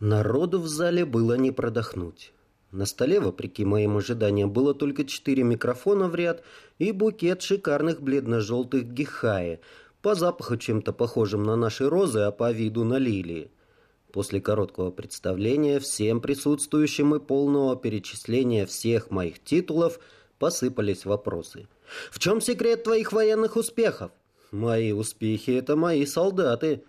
Народу в зале было не продохнуть. На столе, вопреки моим ожиданиям, было только четыре микрофона в ряд и букет шикарных бледно-желтых гихаи, по запаху чем-то похожим на наши розы, а по виду на лилии. После короткого представления всем присутствующим и полного перечисления всех моих титулов посыпались вопросы. «В чем секрет твоих военных успехов?» «Мои успехи — это мои солдаты».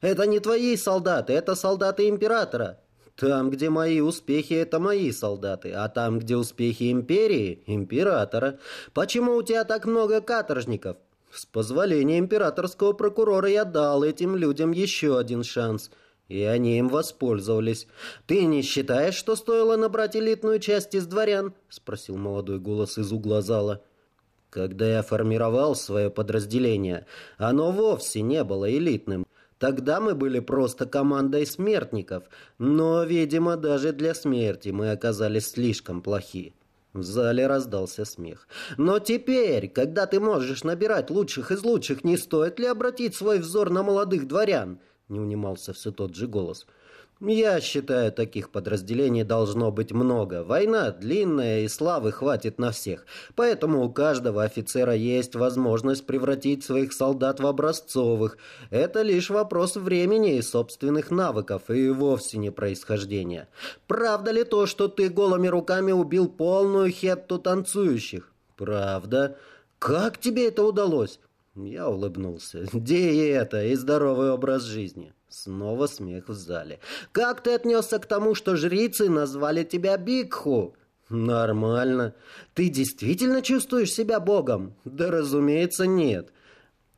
Это не твои солдаты, это солдаты императора. Там, где мои успехи, это мои солдаты, а там, где успехи империи, императора. Почему у тебя так много каторжников? С позволения императорского прокурора я дал этим людям еще один шанс, и они им воспользовались. Ты не считаешь, что стоило набрать элитную часть из дворян? Спросил молодой голос из угла зала. Когда я формировал свое подразделение, оно вовсе не было элитным. Тогда мы были просто командой смертников, но, видимо, даже для смерти мы оказались слишком плохи. В зале раздался смех. «Но теперь, когда ты можешь набирать лучших из лучших, не стоит ли обратить свой взор на молодых дворян?» Не унимался все тот же голос. Я считаю, таких подразделений должно быть много. Война длинная, и славы хватит на всех. Поэтому у каждого офицера есть возможность превратить своих солдат в образцовых. Это лишь вопрос времени и собственных навыков, и вовсе не происхождения. Правда ли то, что ты голыми руками убил полную хетту танцующих? Правда. Как тебе это удалось? Я улыбнулся. Диета и здоровый образ жизни. Снова смех в зале. «Как ты отнесся к тому, что жрицы назвали тебя Бигху?» «Нормально. Ты действительно чувствуешь себя богом?» «Да, разумеется, нет.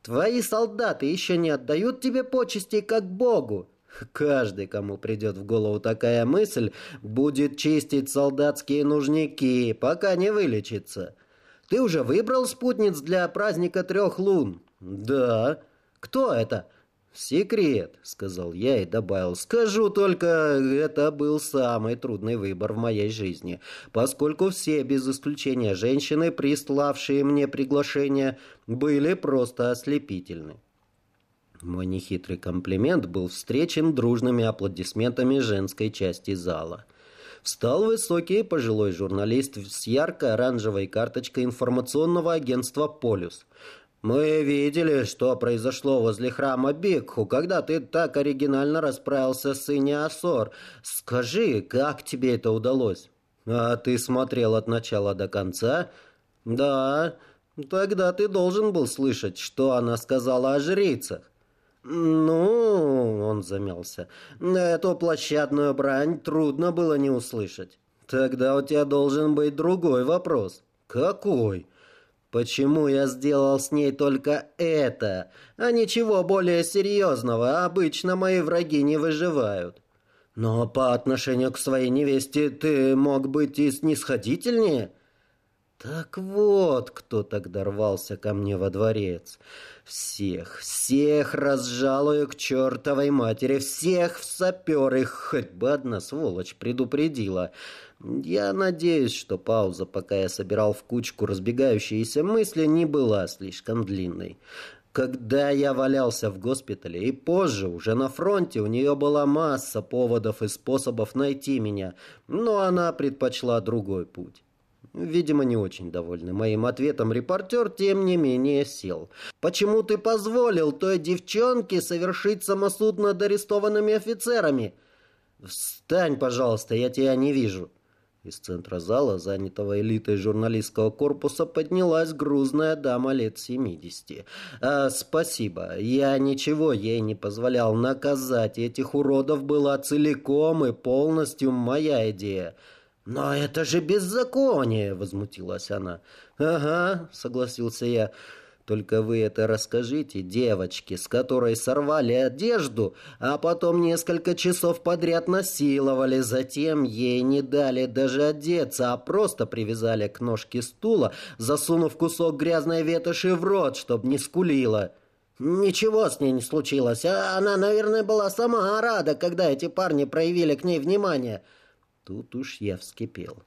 Твои солдаты еще не отдают тебе почести как богу?» Каждый, кому придет в голову такая мысль, будет чистить солдатские нужники, пока не вылечится. Ты уже выбрал спутниц для праздника трех лун? Да. Кто это? «Секрет», — сказал я и добавил. «Скажу только, это был самый трудный выбор в моей жизни, поскольку все, без исключения женщины, приславшие мне приглашение, были просто ослепительны». Мой нехитрый комплимент был встречен дружными аплодисментами женской части зала. Встал высокий пожилой журналист с ярко-оранжевой карточкой информационного агентства «Полюс». «Мы видели, что произошло возле храма Бикху, когда ты так оригинально расправился с Иниасор. Скажи, как тебе это удалось?» «А ты смотрел от начала до конца?» «Да, тогда ты должен был слышать, что она сказала о жрицах». «Ну...» — он замялся. «Эту площадную брань трудно было не услышать. Тогда у тебя должен быть другой вопрос». «Какой?» Почему я сделал с ней только это, а ничего более серьезного? Обычно мои враги не выживают. Но по отношению к своей невесте ты мог быть и снисходительнее. Так вот, кто тогда рвался ко мне во дворец. Всех, всех разжалую к чертовой матери, всех в саперы, хоть бы одна сволочь предупредила. Я надеюсь, что пауза, пока я собирал в кучку разбегающиеся мысли, не была слишком длинной. Когда я валялся в госпитале и позже, уже на фронте, у нее была масса поводов и способов найти меня, но она предпочла другой путь. Видимо, не очень довольный моим ответом репортер, тем не менее, сел. «Почему ты позволил той девчонке совершить самосуд над арестованными офицерами?» «Встань, пожалуйста, я тебя не вижу». Из центра зала, занятого элитой журналистского корпуса, поднялась грузная дама лет семидесяти. А, «Спасибо. Я ничего ей не позволял. Наказать этих уродов была целиком и полностью моя идея». «Но это же беззаконие!» — возмутилась она. «Ага», — согласился я. Только вы это расскажите девочке, с которой сорвали одежду, а потом несколько часов подряд насиловали, затем ей не дали даже одеться, а просто привязали к ножке стула, засунув кусок грязной ветоши в рот, чтоб не скулила. Ничего с ней не случилось, она, наверное, была сама рада, когда эти парни проявили к ней внимание. Тут уж я вскипел.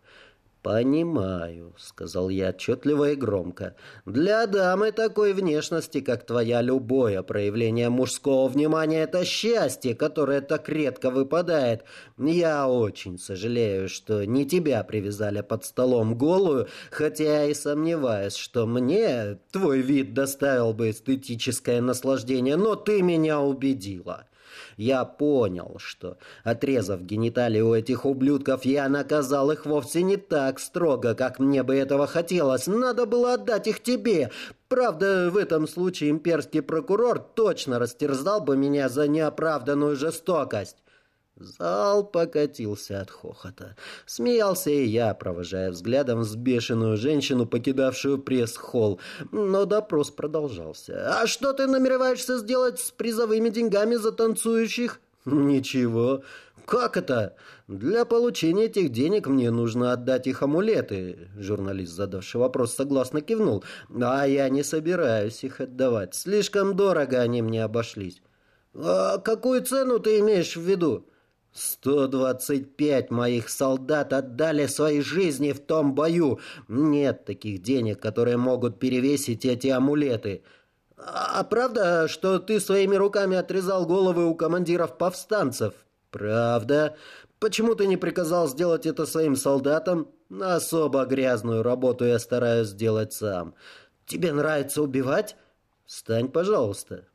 «Понимаю», — сказал я отчетливо и громко. «Для дамы такой внешности, как твоя, любое проявление мужского внимания — это счастье, которое так редко выпадает. Я очень сожалею, что не тебя привязали под столом голую, хотя и сомневаюсь, что мне твой вид доставил бы эстетическое наслаждение, но ты меня убедила». Я понял, что, отрезав гениталии у этих ублюдков, я наказал их вовсе не так строго, как мне бы этого хотелось. Надо было отдать их тебе. Правда, в этом случае имперский прокурор точно растерзал бы меня за неоправданную жестокость. Зал покатился от хохота. Смеялся и я, провожая взглядом взбешенную женщину, покидавшую пресс-холл. Но допрос продолжался. «А что ты намереваешься сделать с призовыми деньгами за танцующих?» «Ничего. Как это? Для получения этих денег мне нужно отдать их амулеты». Журналист, задавший вопрос, согласно кивнул. «А я не собираюсь их отдавать. Слишком дорого они мне обошлись». «А какую цену ты имеешь в виду?» Сто двадцать пять моих солдат отдали свои жизни в том бою. Нет таких денег, которые могут перевесить эти амулеты. А правда, что ты своими руками отрезал головы у командиров повстанцев? Правда. Почему ты не приказал сделать это своим солдатам? Особо грязную работу я стараюсь сделать сам. Тебе нравится убивать? Встань, пожалуйста.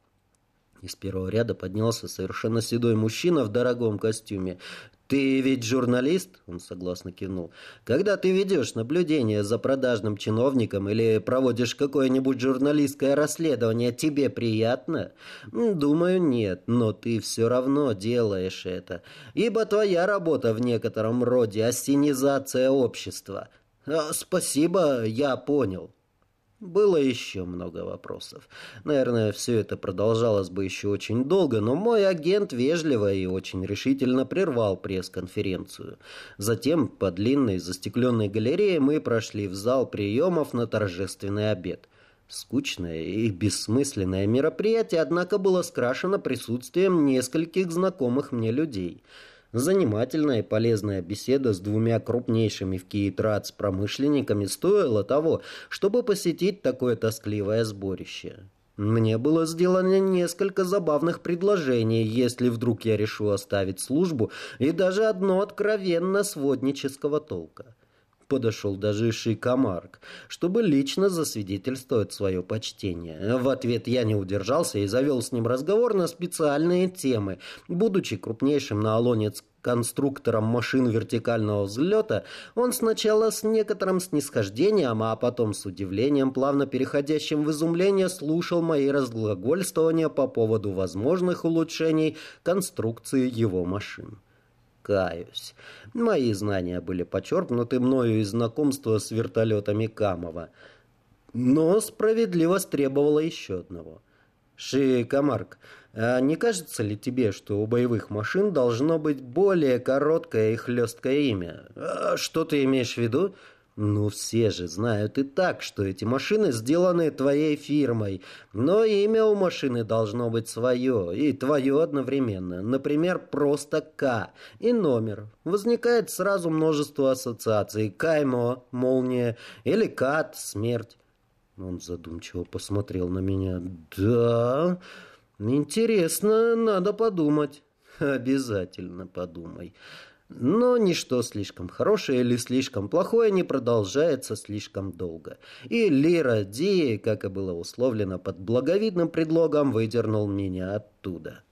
Из первого ряда поднялся совершенно седой мужчина в дорогом костюме. «Ты ведь журналист?» – он согласно кивнул. «Когда ты ведешь наблюдение за продажным чиновником или проводишь какое-нибудь журналистское расследование, тебе приятно?» «Думаю, нет, но ты все равно делаешь это, ибо твоя работа в некотором роде осенизация общества». А, «Спасибо, я понял». Было еще много вопросов. Наверное, все это продолжалось бы еще очень долго, но мой агент вежливо и очень решительно прервал пресс-конференцию. Затем по длинной застекленной галерее мы прошли в зал приемов на торжественный обед. Скучное и бессмысленное мероприятие, однако, было скрашено присутствием нескольких знакомых мне людей – Занимательная и полезная беседа с двумя крупнейшими в Киитрац промышленниками стоила того, чтобы посетить такое тоскливое сборище. Мне было сделано несколько забавных предложений, если вдруг я решу оставить службу, и даже одно откровенно своднического толка подошел даже Шикомарк, чтобы лично засвидетельствовать свое почтение. В ответ я не удержался и завел с ним разговор на специальные темы. Будучи крупнейшим на Олонец конструктором машин вертикального взлета, он сначала с некоторым снисхождением, а потом с удивлением, плавно переходящим в изумление, слушал мои разглагольствования по поводу возможных улучшений конструкции его машин каюсь. Мои знания были почерпнуты мною из знакомства с вертолетами Камова. Но справедливость требовала еще одного. Шикомарк, а не кажется ли тебе, что у боевых машин должно быть более короткое и хлесткое имя? А что ты имеешь в виду? Ну, все же знают и так, что эти машины сделаны твоей фирмой. Но имя у машины должно быть свое, и твое одновременно. Например, просто К и номер. Возникает сразу множество ассоциаций. Каймо, молния, или Кат, смерть. Он задумчиво посмотрел на меня. Да, интересно, надо подумать. Обязательно подумай. Но ничто слишком хорошее или слишком плохое не продолжается слишком долго. И Лира Ди, как и было условлено под благовидным предлогом, выдернул меня оттуда.